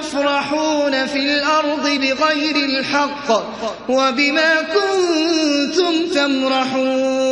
تفرحون في الأرض بغير الحق وبما كنتم تمرحون.